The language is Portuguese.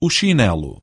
o chinelo.